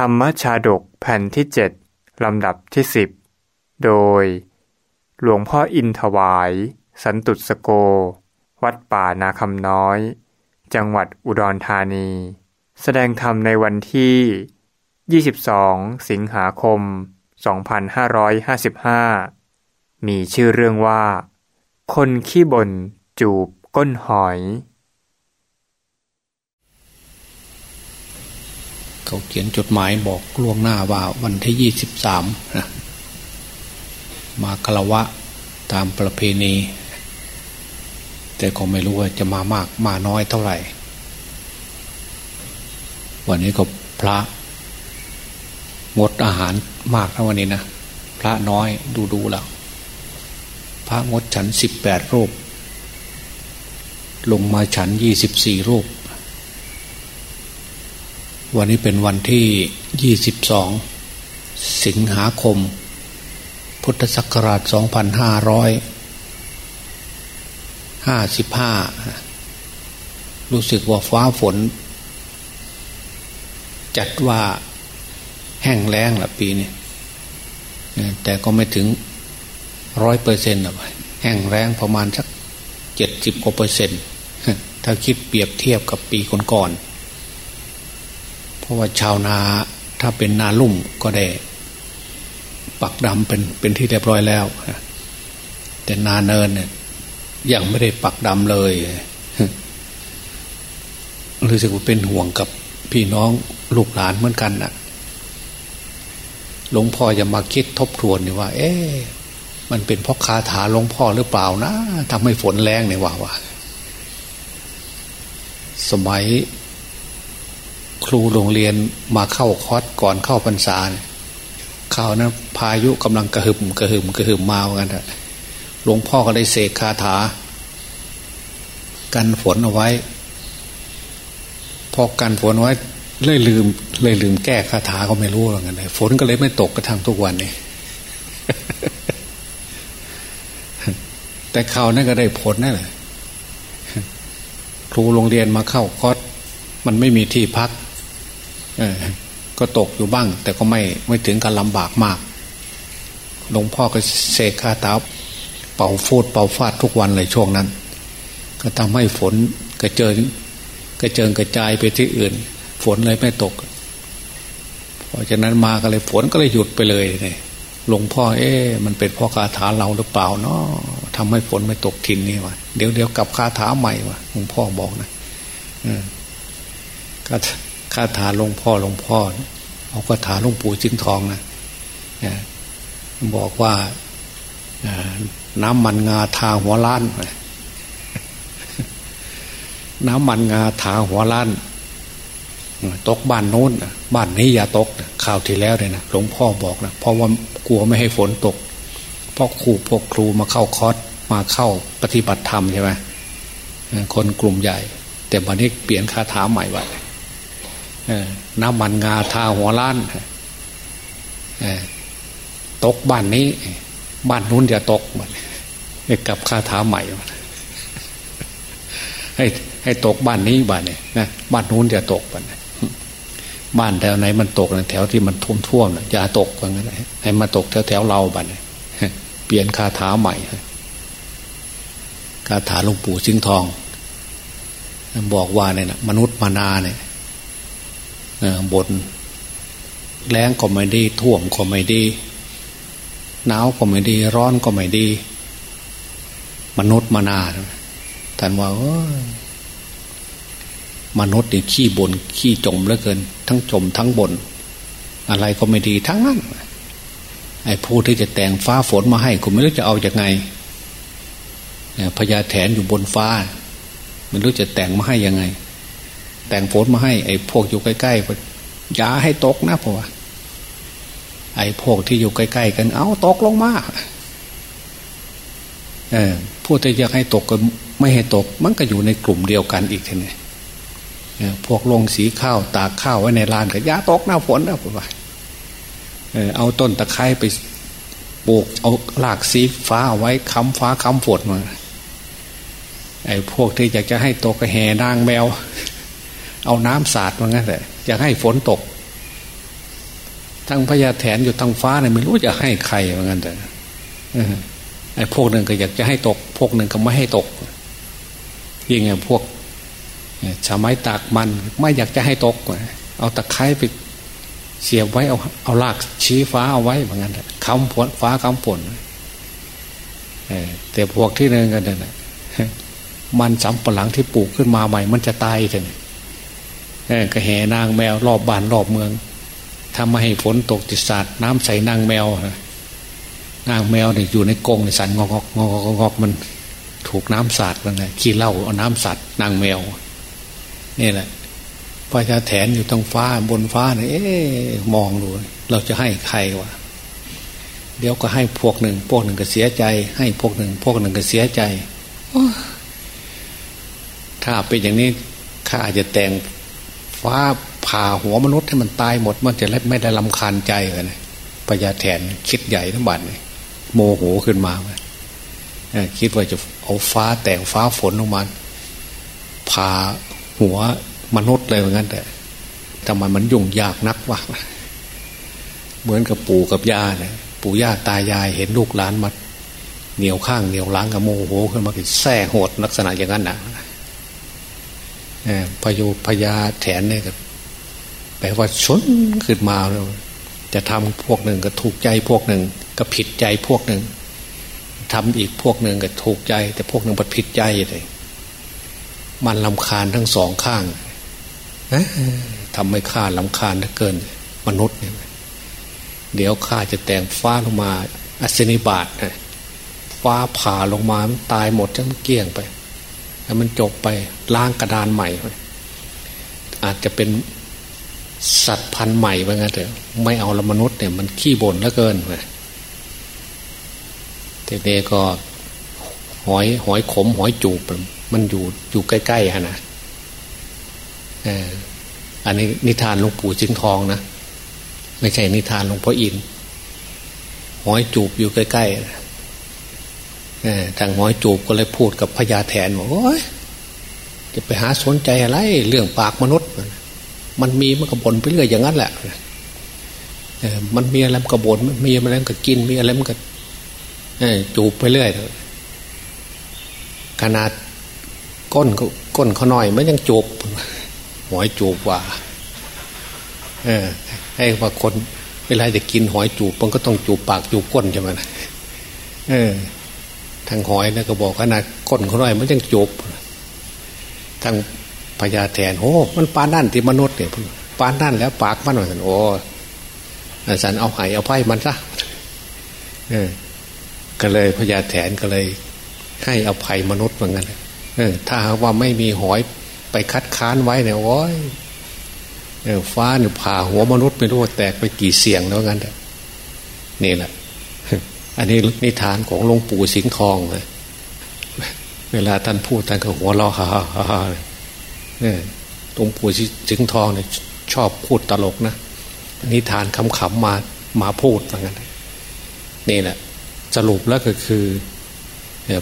ธรรมชาดกแผ่นที่เจ็ดลำดับที่สิบโดย หลวงพ่ออินถวาย สันตุสโก วัดป่านาคำน้อย จังหวัดอุดรธานี แสดงธรรมในวันที่ 22 สิงหาคม 2555 มีชื่อเรื่องว่า คนขี้บ่นจูบก้นหอย เขาเขียนจดหมายบอกล่วงหน้าว่าวันที่ยี่สิบสามนะมาคารวะตามประเพณี แต่ก็ไม่รู้ว่าจะมามากมาน้อยเท่าไหร่ วันนี้ก็พระงดอาหารมากนะวันนี้นะพระน้อยดูดูแล้วพระงดฉันสิบแปดรูป ลงมาฉันยี่สิบสี่รูป วันนี้เป็นวันที่ยี่สิบสองสิงหาคม พุทธศักราชสองพันห้าร้อยห้าสิบห้ารู้สึกว่าฟ้าฝน จัดว่าแห้งแล้งละปีนี้แต่ก็ไม่ถึงร้อยเปอร์เซ็นต์หรอกแห้งแล้งประมาณสักเจ็ดสิบกว่าเปอร์เซ็นต์ถ้าคิดเปรียบเทียบกับปีก่อนๆ เพราะว่าชาวนาถ้าเป็นนาลุ่มก็ได้ ปักดำเป็นเป็นที่เรียบร้อยแล้ว แต่นาเนินเนี่ยยังไม่ได้ปักดำเลยรู้สึกว่าเป็นห่วงกับพี่น้องลูกหลานเหมือนกันนะ่ะ หลวงพ่อจะมาคิดทบทวนนี่ว่า เอ๊ะมันเป็นเพราะคาถาหลวงพ่อหรือเปล่านะทำให้ฝนแรงเนี่ยว่าว่าสมัย ครูโรงเรียนมาเข้าคอร์สก่อนเข้าพรรษาข่าวนั้นพายุกำลังกระหึ่มกระหึ่มกระหึ่มมาเหมือนกันหลวงพ่อก็ได้เสกคาถา กันฝนเอาไว้ พอกันฝนไว้เลยลืม เลยลืมแก้คาถาก็ไม่รู้เหรอกกันเลยฝนก็เลยไม่ตกกระทั่งทุกวันนี้แต่ข่าวนั้นก็ได้ผลนั่นแหละครูโรงเรียนมาเข้าคอร์สมันไม่มีที่พัก ก็ตกอยู่บ้าง แต่ก็ไม่ไม่ถึงกับลำบากมาก หลวงพ่อก็เสกคาถาเป่าฟูดเป่าฟาดทุกวันเลยช่วงนั้น ก็ทำให้ฝนกระเจิงกระเจิงกระจายไปที่อื่น ฝนเลยไม่ตก เพราะฉะนั้นมาก็เลยฝนก็เลยหยุดไปเลยเนี่ยหลวงพ่อเอ๊ะมันเป็นพ่อคาถาเราหรือเปล่าเนาะทำให้ฝนไม่ตกทินนี่วะเดี๋ยวเดี๋ยวกับคาถาใหม่วะหลวงพ่อบอกนะ คาถาหลวงพ่อหลวงพ่อ เอาคาถาหลวงปู่จิ้งทองนะบอกว่าน้ำมันงาทาหัวล้าน น้ำมันงาทาหัวล้านตกบ้านโน้นบ้านนี้อย่าตกข่าวที่แล้วเลยนะหลวงพ่อบอกนะเพราะว่ากลัวไม่ให้ฝนตกเพราะครูพวกครูมาเข้าคอร์สมาเข้าปฏิบัติธรรมใช่ไหมคนกลุ่มใหญ่ แต่วันนี้เปลี่ยนคาถาใหม่ไว น้ำมันงาทาหัวล้านตกบ้านนี้ บ้านนู้นจะตกมันกับคาถาใหม่ ให้ให้ตกบ้านนี้บ้านนี้นะบ้านนู้นจะตกบ้านบ้านแถวไหนมันตกแถวที่มันท่วมท่วมอย่าตกกันให้มาตกแถวแถวเราบ้านนี้เปลี่ยนคาถาใหม่คาถาหลวงปู่ซิงทอง บอกว่าเนี่ยนะมนุษย์มานาเนี่ย บนแรงก็ไม่ดีท่วมก็ไม่ดีหนาวก็ไม่ดีร้อนก็ไม่ดี มนุษย์มานาท่านว่ามนุษย์นี่ขี้บนขี้จมเหลือเกิน ทั้งจมทั้งบน อะไรก็ไม่ดีทั้งนั้นไอ้ผู้ที่จะแต่งฟ้าฝนมาให้คุณไม่รู้จะเอาอย่างไงพญาแถนอยู่บนฟ้า ไม่รู้จะแต่งมาให้ยังไง แต่งฝนมาให้ ไอ้พวกอยู่ใกล้ๆอย่าให้ตกนะพวกไอ้พวกที่อยู่ใกล้ๆกัน เอาตกลงมาเออพูดแต่อยากให้ตกก็ไม่ให้ตก มันก็อยู่ในกลุ่มเดียวกันอีกทีนี้พวกลงสีข้าวตากข้าวไว้ในลานก็อย่าตกหน้าฝนนะผมว่าเอาต้นตะไคร้ไปปลูกเอาหลากสีฟ้าไว้ค้ำฟ้าค้ำฝนมาไอ้พวกที่อยากจะให้ตกกระแหนางแมว เอาน้ำสาดมางั้นแหละอยากให้ฝนตก ทั้งพญาแถนอยู่ทางฟ้าเนี่ยไม่รู้จะให้ใครมือนกันแต่ไอ้พวกหนึ่งก็อยากจะให้ตก พวกหนึ่งก็ไม่ให้ตกยิ่งไงพวกชาวไม้ตากมันไม่อยากจะให้ตก เอาตะไคร้ไปเสียบไว้เอาเอาลากชี้ฟ้าเอาไว้เหมือนกันคำฝนฟ้าคำฝนแต่พวกที่หนึ่งกันเนี่ยมันสำปะหลังที่ปลูกขึ้นมาใหม่ มันจะตายเลย ก็แห่นางแมวรอบบ้านรอบเมืองทำมาให้ฝนตกติดสาดน้ำใส่นางแมว นางแมวเนี่ยอยู่ในกรงในสันงอกงอกงอกงอกมันถูกน้ำสาดมันเลยขี้เล่าเอาน้ำสาดนางแมวนี่แหละพระชาแถนอยู่ตรงฟ้าบนฟ้าเนี่ยเอ๊มองดูเราจะให้ใครวะเดี๋ยวก็ให้พวกหนึ่ง พวกหนึ่งก็เสียใจ ให้พวกหนึ่ง พวกหนึ่งก็เสียใจถ้าเป็นอย่างนี้ข้าจะแต่ง ฟ้าผ่าหัวมนุษย์ให้มันตายหมด มันจะไม่ได้ลำคาญใจเลยนะพญาแถนคิดใหญ่ทั้งบัดโมโหขึ้นมาคิดว่าจะเอาฟ้าแต่งฟ้าฝนลงมาผ่าหัวมนุษย์เลยเหมือนกันแต่ทำไมมันยุ่งยากนักวะเหมือนกับปู่กับย่าเนี่ยปู่ย่าตายายเห็นลูกหลานมาเหนียวข้างเหนียวล้างกับโมโหขึ้นมาแส่โหดลักษณะอย่างนั้นนะ พยุพญาแถนเนี่ยแปลว่าชนขึ้นมาแล้วจะทำพวกหนึ่งก็ถูกใจพวกหนึ่ง ก็ผิดใจพวกหนึ่งทำอีกพวกหนึ่งก็ถูกใจ แต่พวกหนึ่งผิดใจเลยมันลำคาญทั้งสองข้างทำให้ข้าลำคาญเหลือเกิน มนุษย์เนี่ยเดี๋ยวข้าจะแต่งฟ้าลงมาอัศนิบาตฟ้าผ่าลงมาตายหมดจะมันเกี้ยงไป แล้วมันจบไปล้างกระดานใหม่ อาจจะเป็นสัตว์พันธุ์ใหม่ไปงั้นเถอะไม่เอาละมนุษย์เนี่ยมันขี้บ่นเหลือเกินเลยทีนี้ก็หอยหอยขม หอยจูบมันอยู่อยู่ใกล้ๆฮะนะอันนี้นิทานหลวงปู่จิงทองนะไม่ใช่นิทานหลวงพ่ออินหอยจูบอยู่ใกล้ๆ ทางหอยจูบก็เลยพูดกับพญาแถนบอกโอ้ยจะไปหาสนใจอะไร เรื่องปากมนุษย์ มันมีมันก็บ่นไปเรื่อยอย่างนั้นแหละมันมีอะไรมันก็บ่นมีอะไรมันก็กินมีอะไรมันก็จูบไปเรื่อยขนาดก้นก้นเขาหน่อยมันยังจูบหอยจูบว่าเออให้ว่าคนเวลาจะกินหอยจูบมันก็ต้องจูบปากจูบก้นใช่ไหมเออ ทางหอยนะก็บอกขนาดก้นเขาหน่อยมันยังจบทางพญาแทนโอ้มันปานนั่นที่มนุษย์เนี่ยปานนั่นแล้วปากมันหน่อยสันโอ้สันเอาหายเอาไพ่มันซะเออ ก็เลยพญาแถนก็เลย ให้อภัยมนุษย์เหมือนกันเออ ถ้าว่าไม่มีหอยไปคัดค้านไว้เนี่ยโอ้ยฟ้าเนี่ยผ่าหัวมนุษย์ไม่รู้แตกไปกี่เสียงแล้วงั้นนี่แหละ อันนี้นิทานของหลวงปู่สิงห์ทองเลยเวลาท่านพูดท่านก็หัวเราะฮ่าฮ่าเนี่ยหลวงปู่สิงห์ทองเนี่ยชอบพูดตลกนะนิทานคำขำมามาพูดเหมือนกันนี่แหละสรุปแล้วก็คือ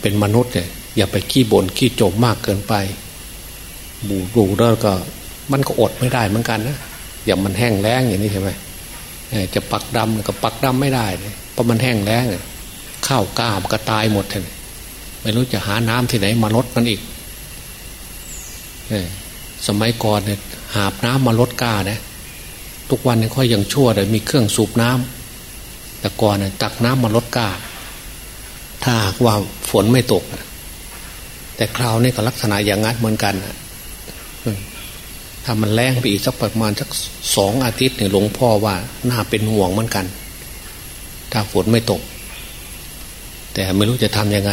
เป็นมนุษย์เนี่ยอย่าไปขี้บน่นขี้โจมมากเกินไป บูดูแล้วก็ มันก็อดไม่ได้เหมือนกันนะอย่างมันแห้งแล้งอย่างนี้ใช่ไหมจะปักดำก็ปักดำไม่ได้เลยเพราะมันแห้งแล้ง ข้าวกล้ามก็ตายหมดเลยไม่รู้จะหาน้ำที่ไหนมาลดมันอีกสมัยก่อนเนี่ยหาบน้ำมาลดกล้านะทุกวันเนี้ค่อยยังชั่วเลยมีเครื่องสูบน้ำแต่ก่อนเนี่ยตักน้ำมาลดกล้า ถ้าว่าฝนไม่ตก แต่คราวนี้ก็ลักษณะอย่างนั้นเหมือนกันถ้ามันแรงไปอีกสักประมาณสักสองอาทิตย์เนี่ยหลวงพ่อว่าน่าเป็นห่วงเหมือนกัน ถ้าฝนไม่ตก แต่ไม่รู้จะทำยังไง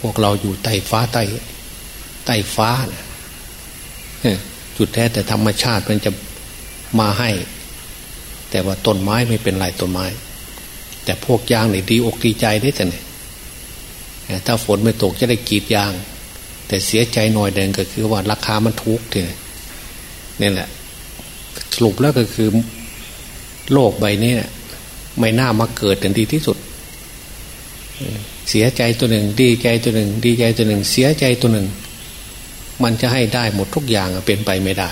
พวกเราอยู่ใต้ฟ้าใต้ใต้ฟ้านะจุดแท้แต่ธรรมชาติมันจะมาให้ แต่ว่าต้นไม้ไม่เป็นไรต้นไม้ แต่พวกยางเนี่ยดีอกดีใจได้แต่เนี่ยถ้าฝนไม่ตกจะได้กีดยาง แต่เสียใจหน่อยเดินก็คือว่าราคามันทุกทีนี่แหละสรุปแล้วก็คือ โลกใบนี้เนี่ยไม่น่ามาเกิดกันดีที่สุด เสียใจตัวหนึ่ง ดีใจตัวหนึ่ง ดีใจตัวหนึ่ง เสียใจตัวหนึ่ง มันจะให้ได้หมดทุกอย่างเป็นไปไม่ได้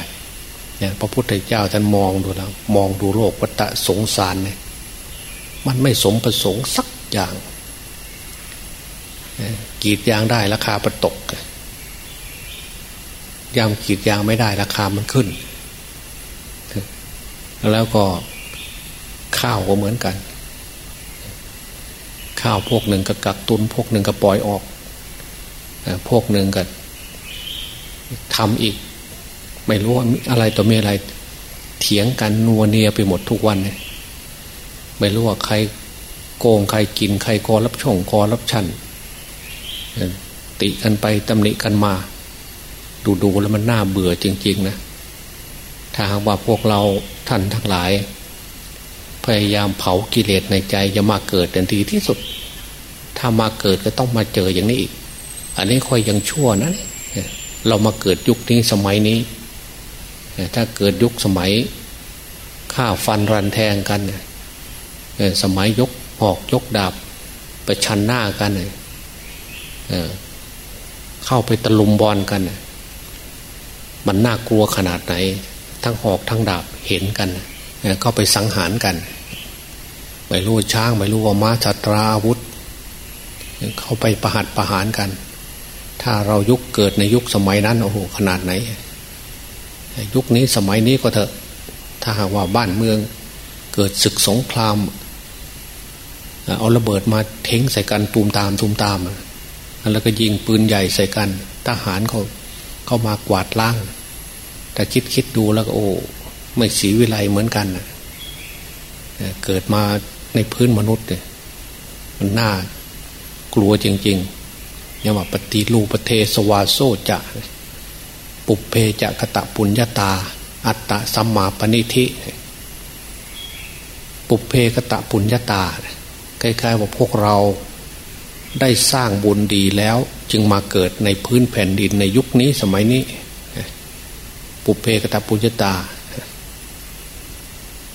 เนี่ยพระพุทธเจ้าท่านมองดูแล้ว มองดูโลกวัฏสงสารเนี่ยมันไม่สมประสงค์สักอย่างกีดยางได้ราคาประตกยามกีดยางไม่ได้ราคามันขึ้น แล้วก็ข้าวก็เหมือนกัน ข้าวพวกหนึ่งก็กักตุนพวกหนึ่งก็ปล่อยออกพวกหนึ่งก็ทำอีก ไม่รู้ว่าอะไรต่อมีอะไรเถียงกันนัวเนียไปหมดทุกวันเนี่ยไม่รู้ว่าใครโกงใครกินใครกอรับช่องกอรับชันติกันไปตำหนิกันมา ดูดูแล้วมันน่าเบื่อจริง ๆ นะถ้าหากว่าพวกเราท่านทั้งหลาย พยายามเผากิเลสในใจจะมาเกิดทันทีที่สุด ถ้ามาเกิดก็ต้องมาเจออย่างนี้อีก อันนี้ค่อยยังชั่วนะเรามาเกิดยุคนี้สมัยนี้ ถ้าเกิดยุคสมัยฆ่าฟันรันแทงกันสมัยยกหอกยกดาบประชันหน้ากันเข้าไปตะลุมบอลกัน มันน่ากลัวขนาดไหน ทั้งหอกทั้งดาบเห็นกัน เข้าไปสังหารกัน ไม่รู้ช้างไม่รู้ว่าม้าชัตราอาวุธ เข้าไปประหัดประหารกัน ถ้าเรายุคเกิดในยุคสมัยนั้นโอ้โหขนาดไหน ยุคนี้สมัยนี้ก็เถอะ ถ้าหากว่าบ้านเมืองเกิดศึกสงครามเอาระเบิดมาเท้งใส่กันตูมตามตูมตามแล้วก็ยิงปืนใหญ่ใส่กัน ทหารเขาเข้ามากวาดล้าง แต่คิดคิดดูแล้วก็โอ้ ไม่สีวิไลเหมือนกันเกิดมาในพื้นมนุษย์เนี่ยมันน่ากลัวจริงๆยังว่าปฏิรูปเทสวาโซจะปุเพจะกะตะปุญญาตา อัตตะสัมมาปณิธิปุเพกะตะปุญญาตาใกล้ๆว่าพวกเราได้สร้างบุญดีแล้วจึงมาเกิดในพื้นแผ่นดินในยุคนี้สมัยนี้ ปุเพกตาปุญญาตา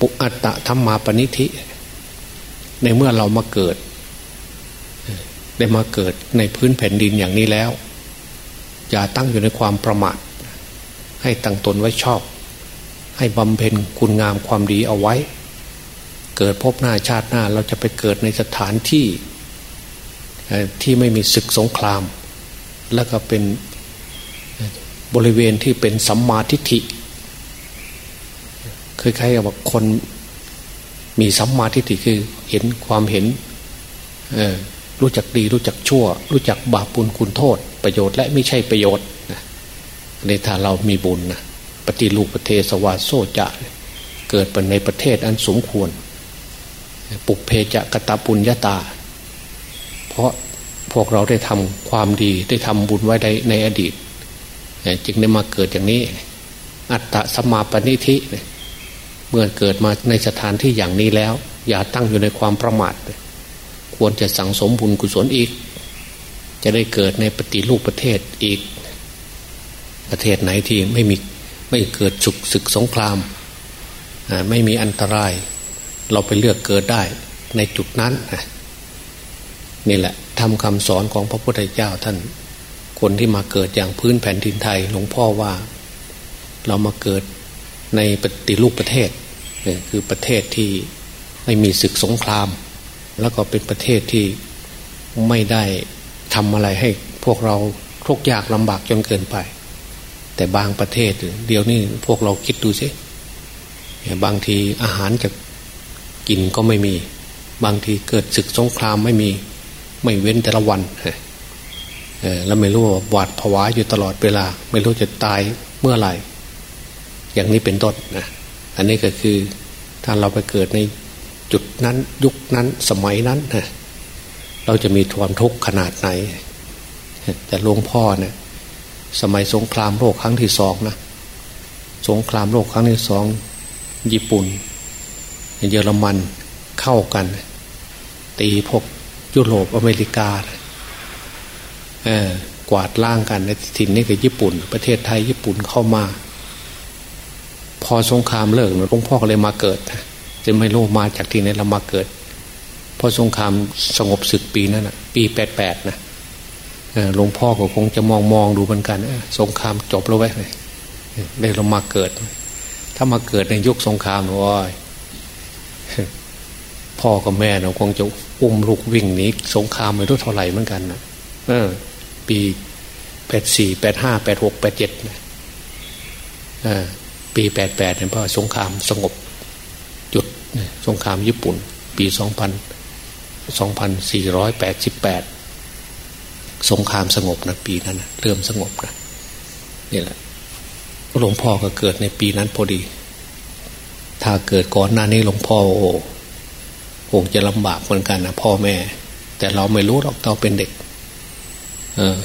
ปุอัตตะธรรมาปณิธิ ในเมื่อเรามาเกิด ได้มาเกิดในพื้นแผ่นดินอย่างนี้แล้ว อย่าตั้งอยู่ในความประมาท ให้ตั้งตนไว้ชอบ ให้บำเพ็ญคุณงามความดีเอาไว้ เกิดพบหน้าชาติหน้าเราจะไปเกิดในสถานที่ที่ไม่มีศึกสงคราม แล้วก็เป็นบริเวณที่เป็นสัมมาทิฏฐิ คล้ายๆกับคนมีสัมมาทิฏฐิคือเห็นความเห็นรู้จักดีรู้จักชั่ว รู้จักบาปปุลคุณโทษ ประโยชน์และไม่ใช่ประโยชน์ในถ้าเรามีบุญนะปฏิลูกประเทศวาโซจะเกิดเป็นในประเทศอันสมควร ปุเพจะกตาปุญญาตา เพราะพวกเราได้ทำความดีได้ทำบุญไว้ในในอดีต จึงได้มาเกิดอย่างนี้ อัตตะสมาปณิธิ เมื่อเกิดมาในสถานที่อย่างนี้แล้ว อย่าตั้งอยู่ในความประมาทควรจะสั่งสมบุญกุศลอีก จะได้เกิดในปฏิรูปประเทศอีก ประเทศไหนที่ไม่มีไม่เกิดฉุกศึกสงครามไม่มีอันตราย เราไปเลือกเกิดได้ในจุดนั้นนี่แหละทำคำสอนของพระพุทธเจ้าท่าน คนที่มาเกิดอย่างพื้นแผ่นดินไทย หลวงพ่อว่า เรามาเกิดในปฏิรูปประเทศ คือประเทศที่ไม่มีศึกสงคราม แล้วก็เป็นประเทศที่ไม่ได้ทำอะไรให้พวกเราทุกยากลำบากจนเกินไป แต่บางประเทศเดี๋ยวนี้พวกเราคิดดูสิบางทีอาหารจะกินก็ไม่มี บางทีเกิดศึกสงครามไม่มีไม่เว้นแต่ละวันแล้วไม่รู้ว่าหวาดผวาอยู่ตลอดเวลา ไม่รู้จะตายเมื่อไหร่ อย่างนี้เป็นต้นนะ อันนี้ก็คือถ้าเราไปเกิดในจุดนั้นยุคนั้นสมัยนั้นนะเราจะมีความทุกข์ขนาดไหน แต่หลวงพ่อเนี่ยสมัยสงครามโลกครั้งที่สองนะสงครามโลกครั้งที่สองญี่ปุ่น เยอรมันเข้ากัน ตีพวกยุโรปอเมริกาเออกวาดล่างกันในถิ่นนี้คือญี่ปุ่น ประเทศไทยญี่ปุ่นเข้ามา พอสงครามเลิกหลวงพ่อเลยมาเกิด จะไม่รู้มาจากที่ไหนเรามาเกิด พอสงครามสงบศึกปีนั้นนะปีแปดแปดนะหลวงพ่อก็คงจะมองมองดูเหมือนกันสงครามจบแล้วไว้เลยได้เรามาเกิด ถ้ามาเกิดในยุคสงครามโอ้ยพ่อกับแม่เราคงจะอุ้มลูกวิ่งหนีสงครามไม่รู้เท่าไหร่เหมือนกันนะเออ ปีแปดสี่แปดห้าแปดหกแปดเจ็ดนะ ปีแปดแปดเนี่ยเพราะสงครามสงบหยุดสงครามญี่ปุ่น ปีสองพันสองพันสี่ร้อยแปดสิบแปดสงครามสงบนะปีนั้นนะเริ่มสงบนะนี่แหละหลวงพ่อก็เกิดในปีนั้นพอดี ถ้าเกิดก่อนหน้านี้หลวงพ่อโอ้คงจะลำบากเหมือนกันนะพ่อแม่ แต่เราไม่รู้หรอกตอนเป็นเด็ก เออ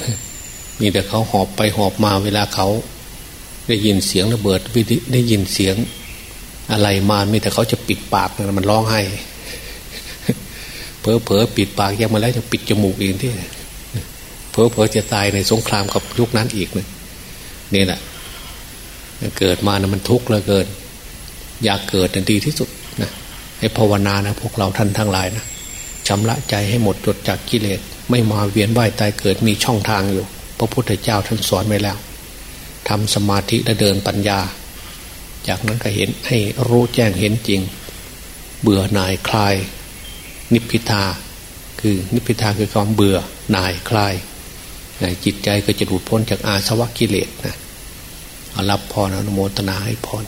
มีแต่เขาหอบไปหอบมาเวลาเขา ได้ยินเสียงระเบิดได้ยินเสียงอะไรมามีแต่เขาจะปิดปากนะมันร้องไห้เพอเพอปิดปากยังมาแล้วจะปิดจมูกเองที่เพอเพอจะตายในสงครามกับยุคนั้นอีกนะนี่แหละเกิดมานะมันทุกข์เหลือเกิน อยากเกิดดีที่สุดนะให้ภาวนานะพวกเราท่านทั้งหลายนะชำระใจให้หมดจดจากกิเลส ไม่มาเวียนว่ายตายเกิดมีช่องทางอยู่ พระพุทธเจ้าท่านสอนไว้แล้ว ทำสมาธิและเดินปัญญา จากนั้นก็เห็นให้รู้แจ้งเห็นจริง เบื่อหน่ายคลาย นิพพิทา คือนิพพิทาคือความเบื่อหน่ายคลายจิตใจก็จะหลุดพ้นจากอาสวะกิเลสนะรับพรอนุโมทนาให้พร